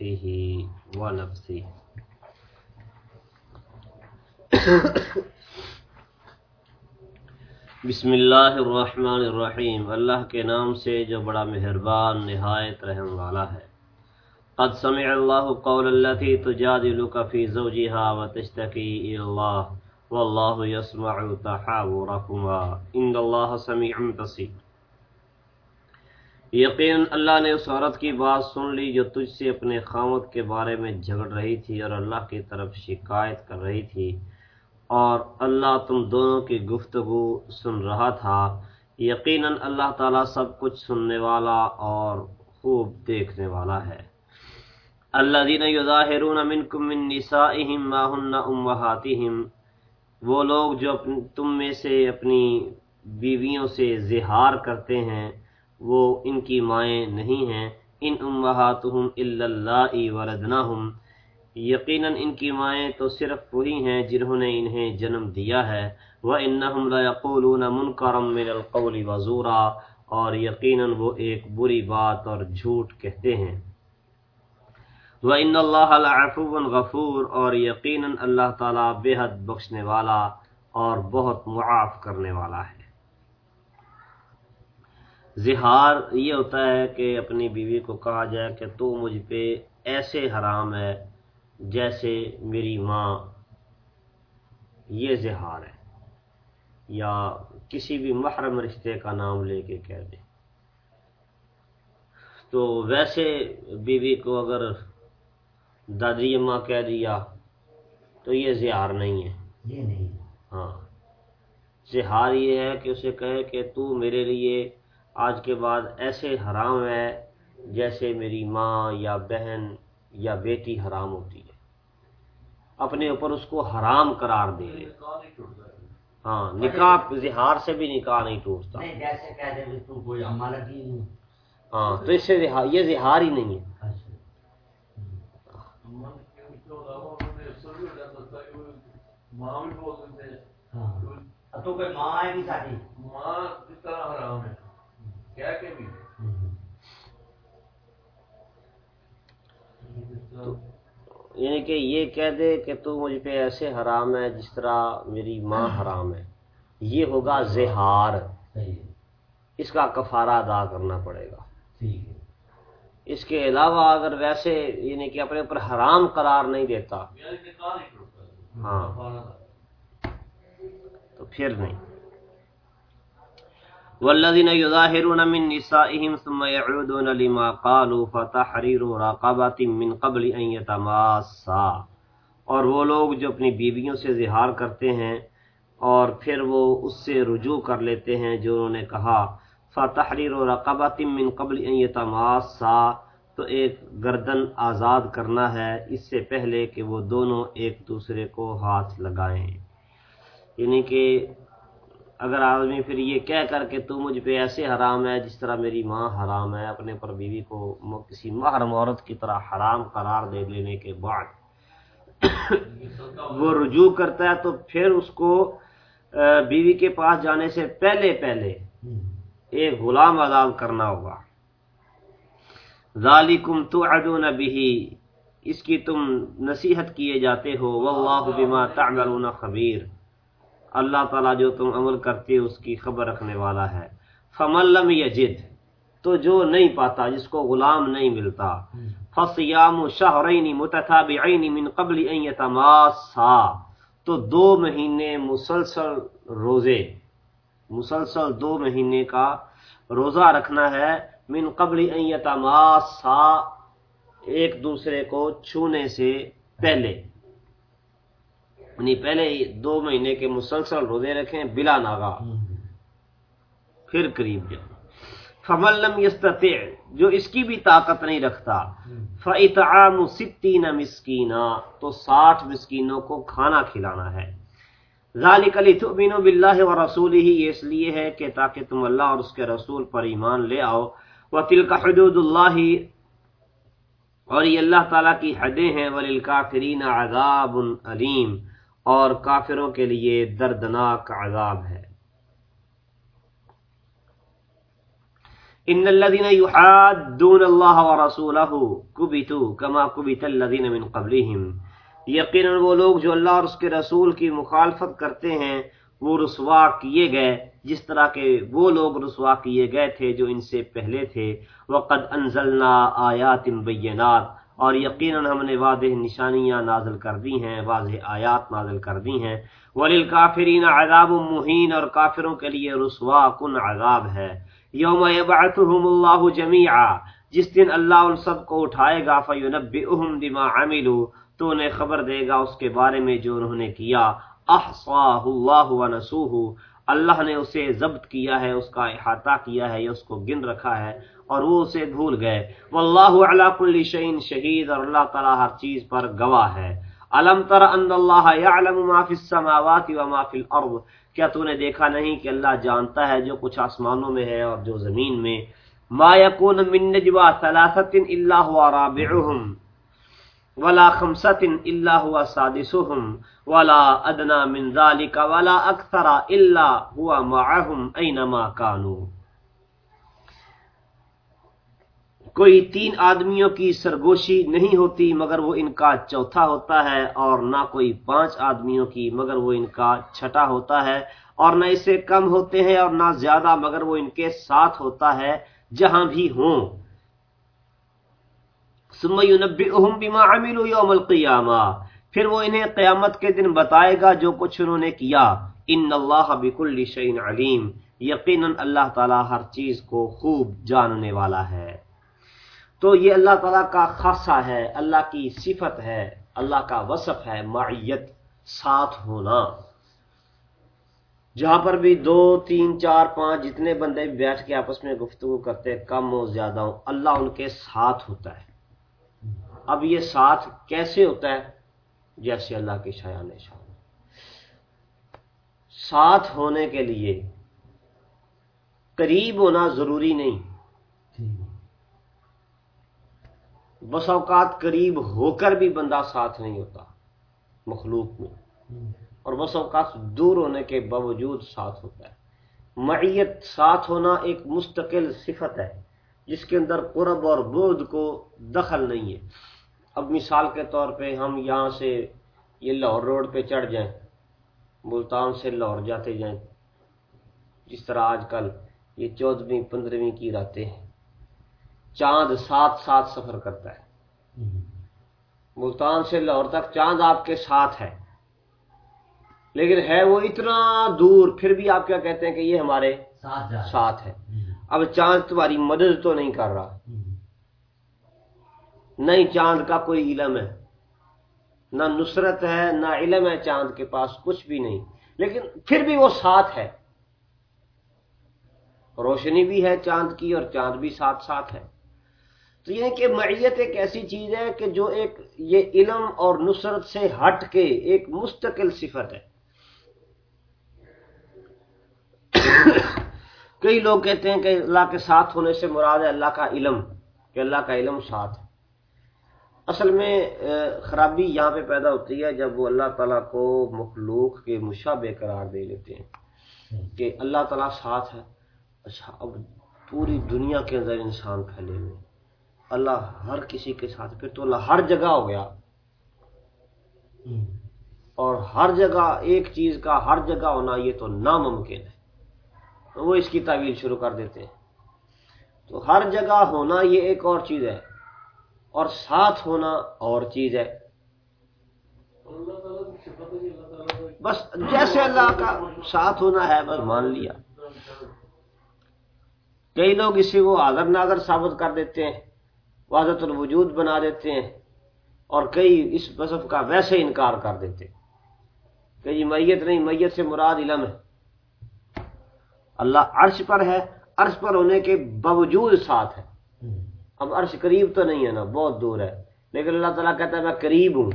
أخيه ونفسه. بسم اللہ الرحمن الرحیم. اللہ کے نام سے جو بڑا مہربان، نہایت رحم والا ہے. قد سمع اللہ قول التي تجادلك في زوجها وتشتكي الى الله والله يسمع تحاوركما ان اللہ سمیع بصیر یقین اللہ نے اس عورت کی بات سن لی جو تجھ سے اپنے خامت کے بارے میں جھگڑ رہی تھی اور اللہ کی طرف شکایت کر رہی تھی اور اللہ تم دونوں کی گفتگو سن رہا تھا۔ یقیناً اللہ تعالیٰ سب کچھ سننے والا اور خوب دیکھنے والا ہے۔ اللہ دین من نسائہم ما ہن امہاتہم، وہ لوگ جو تم میں سے اپنی بیویوں سے زہار کرتے ہیں وہ ان کی مائیں نہیں ہیں، ان امہاتہم الا اللہ وردناہم یقیناً ان کی مائیں تو صرف وہی ہیں جنہوں نے انہیں جنم دیا ہے۔ وہ لَيَقُولُونَ مُنْكَرًا مِنَ الْقَوْلِ وَزُورًا۔ اور یقیناً وہ ایک بری بات اور جھوٹ کہتے ہیں۔ وَإِنَّ اللَّهَ لَعَفُوٌ غَفُورٌ۔ اور یقیناً اللہ تعالیٰ بے حد بخشنے والا اور بہت معاف کرنے والا ہے۔ زہار یہ ہوتا ہے کہ اپنی بیوی کو کہا جائے کہ تو مجھ پہ ایسے حرام ہے جیسے میری ماں۔ یہ زہار ہے۔ یا کسی بھی محرم رشتے کا نام لے کے کہہ دے۔ تو ویسے بیوی کو اگر دادی ماں کہہ دیا تو یہ زہار نہیں ہے۔ یہ نہیں۔ ہاں۔ زہار یہ ہے کہ اسے کہے کہ تو میرے لیے آج کے بعد ایسے حرام ہے جیسے میری ماں یا بہن یا بیٹی حرام ہوتی ہے۔ اپنے اوپر اس کو حرام قرار دے لے ہاں نکاح زہار سے بھی نکاح نہیں ٹوٹتا۔ ہاں تو اس سے یہ زہار ہی نہیں ہے۔ اچھا۔ ہاں۔ تو کوئی ماں ہے بھی ساری ماں کس طرح حرام ہے کیا کہ بھی تو یعنی کہ یہ کہہ دے کہ تو مجھ پہ ایسے حرام ہے جس طرح میری ماں حرام ہے۔ یہ ہوگا زہار۔ اس کا کفارہ ادا کرنا پڑے گا۔ ٹھیک ہے۔ اس کے علاوہ اگر ویسے یعنی کہ اپنے اوپر حرام قرار نہیں دیتا یعنی ہاں۔ تو پھر نہیں۔ والذین یظاہرون من نسائهم ثم يعودون لما قالوا فتحرير رقبة من قبل ان يتماسا اور وہ لوگ جو اپنی بیویوں سے زہار کرتے ہیں اور پھر وہ اس سے رجوع کر لیتے ہیں جو انہوں نے کہا فتحرير رقبة من قبل ان يتماسا تو ایک گردن آزاد کرنا ہے، اس سے پہلے کہ وہ دونوں ایک دوسرے کو ہاتھ لگائیں۔ یعنی کہ اگر آدمی پھر یہ کہہ کر کہ تو مجھ پہ ایسے حرام ہے جس طرح میری ماں حرام ہے، اپنے پر بیوی کو کسی محرم عورت کی طرح حرام قرار دے لینے کے بعد وہ رجوع کرتا ہے، تو پھر اس کو بیوی کے پاس جانے سے پہلے پہلے ایک غلام آزاد کرنا ہوگا۔ ذالکم توعدون به اس کی تم نصیحت کیے جاتے ہو۔ واللہ بما تعملون خبیر۔ اللہ تعالیٰ جو تم عمل کرتے اس کی خبر رکھنے والا ہے۔ فمن لم یجد تو جو نہیں پاتا، جس کو غلام نہیں ملتا۔ فصیام شہرین متتابعین من قبل ان یتماسا تو دو مہینے مسلسل روزے، مسلسل دو مہینے کا روزہ رکھنا ہے۔ من قبل ان یتماسا ایک دوسرے کو چھونے سے پہلے۔ یعنی پہلے ہی دو مہینے کے مسلسل روزے رکھیں بلا ناغا پھر قریب جاؤ۔ فمن لم یستطع جو اس کی بھی طاقت نہیں رکھتا فاطعام ستین مسکینا تو ساٹھ مسکینوں کو کھانا کھلانا ہے۔ ذالک لتؤمنوا باللہ ورسولہ یہ اس لیے ہے کہ تاکہ تم اللہ اور اس کے رسول پر ایمان لے آؤ۔ وتلک حدود اللہ اور یہ اللہ تعالیٰ کی حدیں ہیں۔ وللکافرین عذاب علیم اور کافروں کے لیے دردناک عذاب ہے۔ ان الذين يحادون الله ورسوله كبتوا كما كبت الذين من قبلهم۔ یقینا وہ لوگ جو اللہ اور اس کے رسول کی مخالفت کرتے ہیں، وہ رسوا کیے گئے۔ جس طرح کے وہ لوگ رسوا کیے گئے تھے جو ان سے پہلے تھے۔ وقد انزلنا آیات بینات اور یقیناً ہم نے واضح نشانیاں نازل کر دی ہیں، واضح آیات نازل کر دی ہیں۔ ولیل کافرین عذاب مہین اور کافروں کے لیے رسوا کن عذاب ہے۔ یوم یبعثهم اللہ جمیعا، جس دن اللہ ان سب کو اٹھائے گا فینبئهم بما عملوا، تو انہیں خبر دے گا اس کے بارے میں جو انہوں نے کیا۔ احصاہ اللہ ونسوہ۔ اللہ نے اسے ضبط کیا ہے، اس کا احاطہ کیا ہے، یا اس کو گن رکھا ہے، اور وہ اسے بھول گئے۔ واللہ علی کل شیء شہید، اور اللہ تعالی ہر چیز پر گواہ ہے۔ الم تر ان اللہ یعلم ما فی السماوات و ما فی الارض؟ کیا تو نے دیکھا نہیں کہ اللہ جانتا ہے جو کچھ آسمانوں میں ہے اور جو زمین میں؟ ما یکون من نجوا ثلاثه الا هو رابعهم۔ ولا خمسة الا هو سادسهم ولا ادنى من ذلك ولا اكثر الا هو معهم اينما كانوا. کوئی تین آدمیوں کی سرگوشی نہیں ہوتی مگر وہ ان کا چوتھا ہوتا ہے اور نہ کوئی پانچ آدمیوں کی مگر وہ ان کا چھٹا ہوتا ہے اور نہ اسے کم ہوتے ہیں اور نہ زیادہ مگر وہ ان کے ساتھ ہوتا ہے جہاں بھی ہوں۔ بما عملوا یوم القیامہ پھر وہ انہیں قیامت کے دن بتائے گا جو کچھ انہوں نے کیا۔ ان اللہ بکل شعین علیم۔ یقیناً اللہ تعالی ہر چیز کو خوب جاننے والا ہے۔ تو یہ اللہ تعالیٰ کا خاصہ ہے، اللہ کی صفت ہے، اللہ کا وصف ہے معیت، ساتھ ہونا۔ جہاں پر بھی دو، تین، چار، پانچ جتنے بندے بیٹھ کے آپس میں گفتگو کرتے، کم ہو زیادہ ہو اللہ ان کے ساتھ ہوتا ہے۔ اب یہ ساتھ کیسے ہوتا ہے؟ جیسے اللہ کی شاع شان ساتھ ہونے کے لیے قریب ہونا ضروری نہیں۔ بس اوقات قریب ہو کر بھی بندہ ساتھ نہیں ہوتا مخلوق میں۔ اور بس اوقات دور ہونے کے باوجود ساتھ ہوتا ہے۔ معیت ساتھ ہونا ایک مستقل صفت ہے جس کے اندر قرب اور بود کو دخل نہیں ہے۔ اب مثال کے طور پہ ہم یہاں سے یہ لاہور روڈ پہ چڑھ جائیں ملتان سے لاہور جاتے جائیں جس طرح آج کل یہ چودہویں پندرہویں کی راتیں ہیں۔ چاند ساتھ ساتھ سفر کرتا ہے۔ ملتان سے لاہور تک چاند آپ کے ساتھ ہے۔ لیکن ہے وہ اتنا دور پھر بھی آپ کیا کہتے ہیں کہ یہ ہمارے ساتھ ہے۔ اب چاند تمہاری مدد تو نہیں کر رہا۔ نہیں چاند کا کوئی علم ہے۔ نہ نصرت ہے، نہ علم ہے چاند کے پاس، کچھ بھی نہیں۔ لیکن پھر بھی وہ ساتھ ہے۔ روشنی بھی ہے چاند کی اور چاند بھی ساتھ ساتھ ہے۔ تو یہ کہ معیت ایک ایسی چیز ہے کہ جو ایک یہ علم اور نصرت سے ہٹ کے ایک مستقل صفت ہے۔ کئی لوگ کہتے ہیں کہ اللہ کے ساتھ ہونے سے مراد ہے اللہ کا علم، کہ اللہ کا علم ساتھ ہے۔ اصل میں خرابی یہاں پہ پیدا ہوتی ہے جب وہ اللہ تعالیٰ کو مخلوق کے مشابہ قرار دے لیتے ہیں کہ اللہ تعالیٰ ساتھ ہے۔ اچھا اب پوری دنیا کے اندر انسان پھیلے ہوئے اللہ ہر کسی کے ساتھ، پھر تو اللہ ہر جگہ ہو گیا۔ اور ہر جگہ ایک چیز کا ہر جگہ ہونا یہ تو ناممکن ہے۔ وہ اس کی تعویل شروع کر دیتے ہیں۔ تو ہر جگہ ہونا یہ ایک اور چیز ہے۔ اور ساتھ ہونا اور چیز ہے۔ بس جیسے اللہ کا ساتھ ہونا ہے، بس مان لیا۔ کئی لوگ اسی کو آگر ناگر ثابت کر دیتے ہیں، وحدت الوجود بنا دیتے ہیں، اور کئی اس بصف کا ویسے انکار کر دیتے کہ یہ میت نہیں، میت سے مراد علم ہے۔ اللہ عرش پر ہے، عرش پر ہونے کے باوجود ساتھ ہے۔ اب عرش قریب تو نہیں ہے نا بہت دور ہے۔ لیکن اللہ تعالیٰ کہتا ہے میں قریب ہوں۔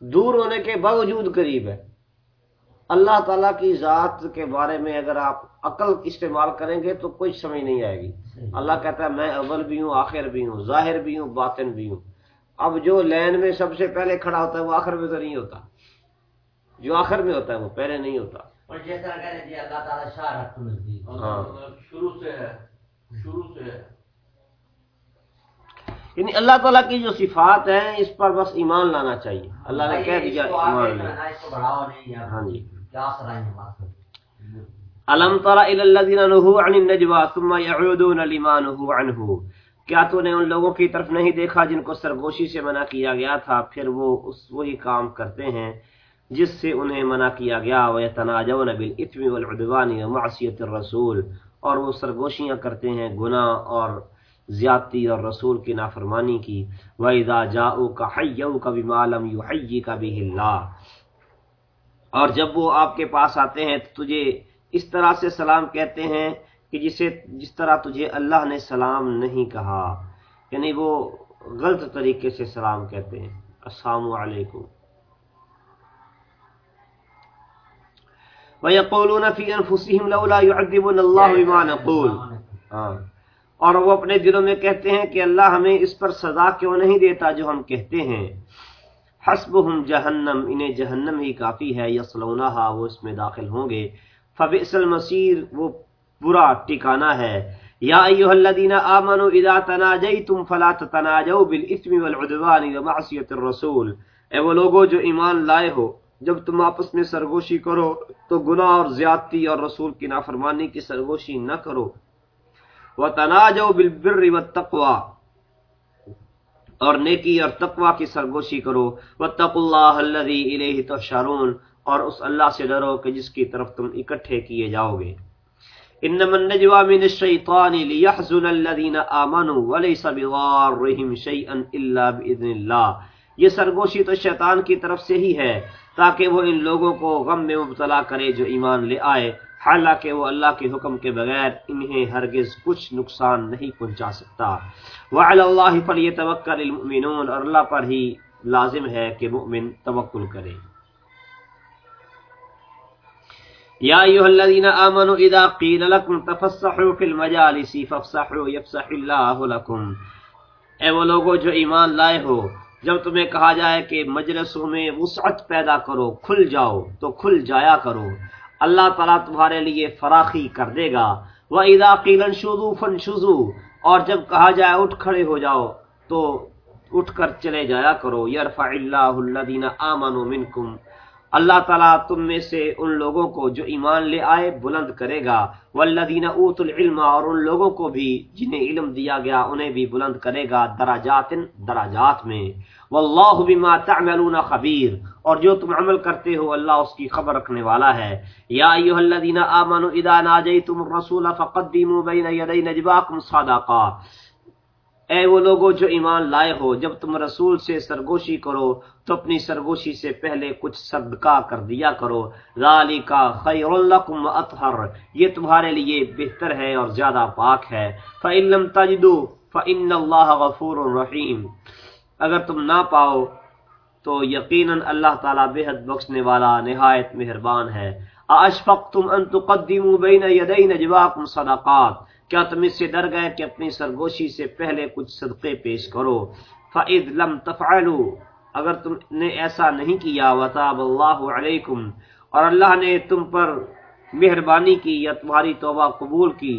دور ہونے کے باوجود قریب ہے۔ اللہ تعالیٰ کی ذات کے بارے میں اگر آپ عقل استعمال کریں گے تو کوئی سمجھ نہیں آئے گی۔ اللہ کہتا ہے میں اول بھی ہوں آخر بھی ہوں ظاہر بھی ہوں باطن بھی ہوں۔ اب جو لین میں سب سے پہلے کھڑا ہوتا ہے وہ آخر میں تو نہیں ہوتا۔ جو آخر میں ہوتا ہے وہ پہلے نہیں ہوتا۔ اور جس طرح کہتے ہیں جی اللہ تعالیٰ شاہ ہاں۔ شروع سے ہے۔ شروع سے ہے۔ یعنی اللہ تعالیٰ کی جو صفات ہیں اس پر بس ایمان لانا چاہیے۔ اللہ نے کہہ دیا ایمان ہاں جی۔ کیا سرائیں ہیں بات الم تر الى الذين نهوا عن النجوى ثم يعودون لما نهوا عنه کیا تو نے ان لوگوں کی طرف نہیں دیکھا جن کو سرگوشی سے منع کیا گیا تھا؟ پھر وہ اس وہی کام کرتے ہیں جس سے انہیں منع کیا گیا۔ ويتناجون بالاثم والعدوان ومعصيه الرسول۔ اور وہ سرگوشیاں کرتے ہیں گناہ اور زیادتی اور رسول کی نافرمانی کی۔ وَإِذَا جَاءُوكَ حَيَّوْكَ بِمَا لَمْ يُحَيِّكَ بِهِ اللَّهِ۔ اور جب وہ آپ کے پاس آتے ہیں تو تجھے اس طرح سے سلام کہتے ہیں کہ جسے جس طرح تجھے اللہ نے سلام نہیں کہا۔ یعنی وہ غلط طریقے سے سلام کہتے ہیں۔ السلام علیکم۔ وَيَقُولُونَ فِي أَنفُسِهِمْ لَوْلَا يُعَذِّبُنَ اللَّهُ بِمَا نَقُولُ۔ ہاں۔ اور وہ اپنے دلوں میں کہتے ہیں کہ اللہ ہمیں اس پر سزا کیوں نہیں دیتا جو ہم کہتے ہیں۔ حسبهم جہنم انہیں جہنم ہی کافی ہے یصلونہا وہ اس میں داخل ہوں گے۔ فبئس المصیر وہ برا ٹھکانہ ہے۔ یا ایھا الذین آمنوا اذا تناجیتم فلا تتناجوا بالاثم والعدوان ومعصیۃ الرسول۔ اے وہ لوگوں جو ایمان لائے ہو جب تم آپس میں سرگوشی کرو تو گناہ اور زیادتی اور رسول کی نافرمانی کی سرگوشی نہ کرو۔ وتناجوا بالبر والتقوى۔ اور نیکی اور تقوی کی سرگوشی کرو۔ واتقوا اللہ الذی الیہ تحشرون۔ اور اس اللہ سے ڈرو کہ جس کی طرف تم اکٹھے کیے جاؤ گے انما النجوى من الشیطان ليحزن الذين آمنوا وليس بضارهم شيئا الا باذن الله۔ یہ سرگوشی تو شیطان کی طرف سے ہی ہے۔ تاکہ وہ ان لوگوں کو غم میں مبتلا کرے جو ایمان لے آئے، حالانکہ وہ اللہ کے حکم کے بغیر انہیں ہرگز کچھ نقصان نہیں پہنچا سکتا۔ وعلى الله فليتوكل المؤمنون، اور اللہ پر ہی لازم ہے کہ مؤمن توکل کرے۔ یا ایھا الذین آمنوا اذا قیل لكم تفسحوا في المجالس فافسحوا يفسح الله لكم اے وہ لوگوں جو ایمان لائے ہو جب تمہیں کہا جائے کہ مجلسوں میں وسعت پیدا کرو، کھل جاؤ، تو کھل جایا کرو۔ اللہ تعالیٰ تمہارے لیے فراخی کر دے گا۔ وہ ادا قیلن شزو فن شزو اور جب کہا جائے اٹھ کھڑے ہو جاؤ، تو اٹھ کر چلے جایا کرو۔ یرفع اللہ الذین آمن منکم اللہ تعالیٰ تم میں سے ان لوگوں کو جو ایمان لے آئے بلند کرے گا۔ والذین اوت العلم اور ان لوگوں کو بھی جنہیں علم دیا گیا انہیں بھی بلند کرے گا دراجات دراجات میں۔ واللہ بما تعملون خبیر اور جو تم عمل کرتے ہو اللہ اس کی خبر رکھنے والا ہے۔ یا ایھا الذین آمنوا اذا ناجیتم الرسول فقدموا بین یدی نجواکم صدقا اے وہ لوگو جو ایمان لائے ہو، جب تم رسول سے سرگوشی کرو، تو اپنی سرگوشی سے پہلے کچھ صدقہ کر دیا کرو۔ ذالکا خیر لکم اطہر۔ یہ تمہارے لیے بہتر ہے اور زیادہ پاک ہے۔ فَإِن لَمْ تَجِدُوا فَإِنَّ اللَّهَ غَفُورٌ رَحِيمٌ۔ اگر تم نہ پاؤ، تو یقیناً اللہ تعالیٰ بہت بخشنے والا نہایت مہربان ہے۔ اشفقتم ان تقدموا بین یدی نجواکم صدقات؟ کیا تم اس سے ڈر گئے کہ اپنی سرگوشی سے پہلے کچھ صدقے پیش کرو؟ فَإِذْ لَمْ تَفْعَلُوا، اگر تم نے ایسا نہیں کیا، وَتَابَ اللَّهُ عَلَيْكُمْ، اور اللہ نے تم پر مہربانی کی یا تمہاری توبہ قبول کی،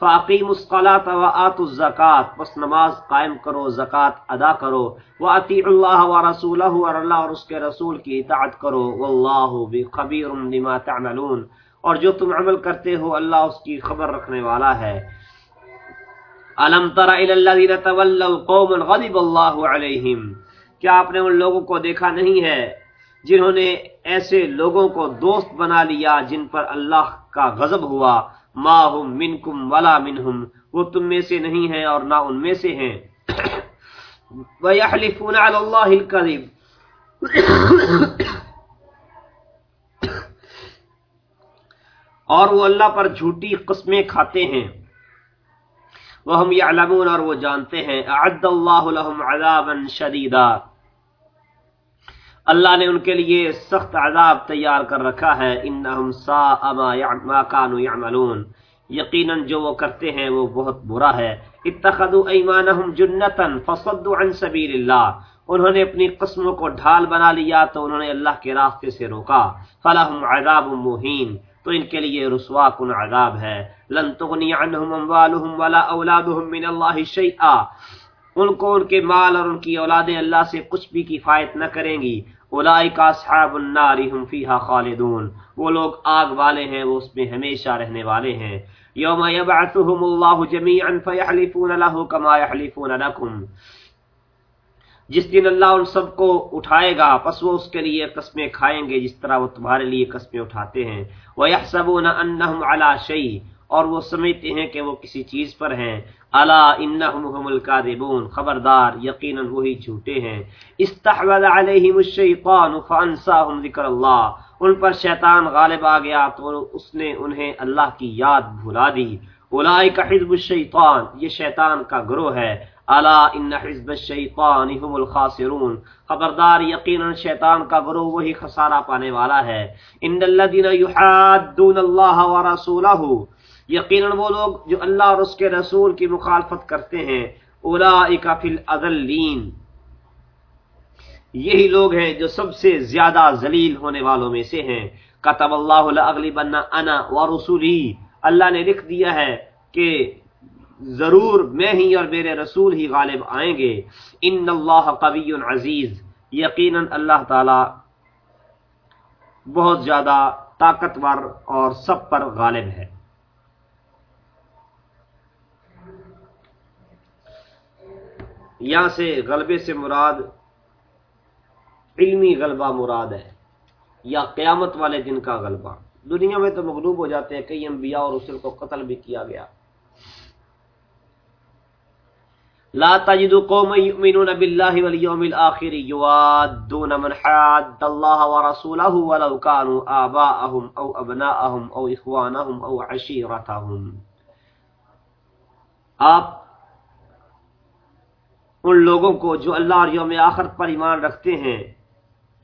فَأَقِيمُوا الصَّلَاةَ وَآتُوا الزَّكَاةَ، بس نماز قائم کرو، زکوٰۃ ادا کرو، وَأَطِيعُوا اللَّهَ وَرَسُولَهُ، اور اللہ اور اس کے رسول کی اطاعت کرو، وَاللَّهُ بِخَبِيرٌ بِمَا تَعْمَلُونَ۔ اور جو تم عمل کرتے ہو اللہ اس کی خبر رکھنے والا ہے۔ الم تر الى الذين تولوا قوما غضب الله عليهم کیا آپ نے ان لوگوں کو دیکھا نہیں ہے جنہوں نے ایسے لوگوں کو دوست بنا لیا جن پر اللہ کا غضب ہوا؟ ما هم منکم ولا منهم وہ تم میں سے نہیں ہیں اور نہ ان میں سے ہیں۔ ويحلفون على الله الكذب اور وہ اللہ پر جھوٹی قسمیں کھاتے ہیں۔ وہ ہم یعلمون اور وہ جانتے ہیں۔ اعد اللہ لهم عذابا شدیدا۔ اللہ نے ان کے لیے سخت عذاب تیار کر رکھا ہے۔ انہم ساء ما ما كانوا يعملون یقینا جو وہ کرتے ہیں وہ بہت برا ہے۔ اتخذوا ایمانهم جنتا فصدوا عن سبیل اللہ انہوں نے اپنی قسموں کو ڈھال بنا لیا تو انہوں نے اللہ کے راستے سے روکا۔ فلاحم عذاب مہین۔ تو ان کے لیے رسوا کن عذاب ہے. لن تغنی عنہم اموالہم ولا اولادہم من اللہ شیئا. ان کو ان کے مال اور ان کی اولادیں اللہ سے کچھ بھی کفایت نہ کریں گی. اولئک اصحاب النار هم فیها خالدون. وہ لوگ آگ والے ہیں، وہ اس میں ہمیشہ رہنے والے ہیں. یوم یبعثهم اللہ جميعا فیحلفون له كما يحلفون لكم جس دن اللہ ان سب کو اٹھائے گا، پس وہ اس کے لیے قسمیں کھائیں گے جس طرح وہ تمہارے لیے قسمیں اٹھاتے ہیں۔ وہ وَيَحْسَبُونَ أَنَّهُمْ عَلَى شَيْءٍ، اور وہ سمجھتے ہیں کہ وہ کسی چیز پر ہیں۔ الا انہم هم الكاذبون، خبردار، یقینا وہی جھوٹے ہیں۔ استحوذ علیہم الشیطان فانساهم ذکر اللہ ان پر شیطان غالب آ گیا تو اس نے انہیں اللہ کی یاد بھلا دی۔ اولئک حزب الشیطان، یہ شیطان کا گروہ ہے۔ الا ان حزب الشیطان هم الخاسرون۔ خبردار یقینا شیطان کا گروہ وہی خسارہ پانے والا ہے۔ ان الذين يحادون الله ورسوله یقینا وہ لوگ جو اللہ اور اس کے رسول کی مخالفت کرتے ہیں۔ اولئک فی الاذلین۔ یہی لوگ ہیں جو سب سے زیادہ ذلیل ہونے والوں میں سے ہیں۔ کتب اللہ لاغلبن انا ورسولی اللہ نے لکھ دیا ہے کہ ضرور میں ہی اور میرے رسول ہی غالب آئیں گے۔ ان اللہ قوی عزیز، یقینا اللہ تعالی بہت زیادہ طاقتور اور سب پر غالب ہے۔ یہاں سے غلبے سے مراد علمی غلبہ مراد ہے یا قیامت والے دن کا غلبہ۔ دنیا میں تو مغلوب ہو جاتے ہیں، کئی انبیاء اور رسل کو قتل بھی کیا گیا۔ لا تجد قوم يؤمنون بالله واليوم الاخر يوادون من حاد الله ورسوله ولو كانوا آباءهم او ابناءهم او اخوانهم او عشيرتهم۔ آپ ان لوگوں کو جو اللہ اور یوم آخر پر ایمان رکھتے ہیں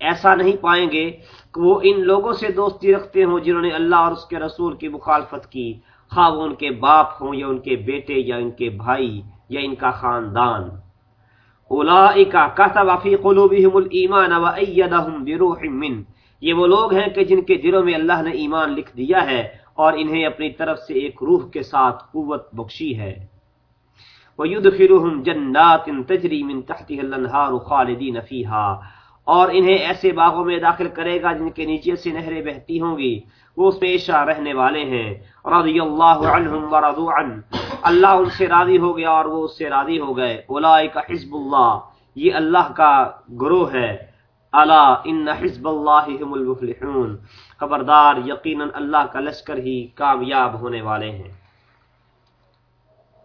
ایسا نہیں پائیں گے کہ وہ ان لوگوں سے دوستی رکھتے ہوں جنہوں نے اللہ اور اس کے رسول کی مخالفت کی۔ خواہ وہ ان کے باپ ہوں یا ان کے بیٹے یا ان کے بھائی یا ان کا خاندان۔ اولئک کتب فی قلوبہم الایمان وایدہم بروح من۔ یہ وہ لوگ ہیں کہ جن کے دلوں میں اللہ نے ایمان لکھ دیا ہے اور انہیں اپنی طرف سے ایک روح کے ساتھ قوت بخشی ہے۔ وَيُدْخِلُهُمْ جَنَّاتٍ تَجْرِي مِن تَحْتِهَا الْأَنْهَارُ خَالِدِينَ فِيهَا۔ اور انہیں ایسے باغوں میں داخل کرے گا جن کے نیچے سے نہریں بہتی ہوں گی، وہ اس پیشہ رہنے والے ہیں۔ رضی اللہ عنہم ورضوا عن اللہ ان سے راضی ہو گیا اور وہ اس سے راضی ہو گئے۔ اولئک حزب اللہ۔ یہ اللہ کا گروہ ہے۔ الا ان حزب اللہ هم المفلحون۔ خبردار، یقینا اللہ کا لشکر ہی کامیاب ہونے والے ہیں۔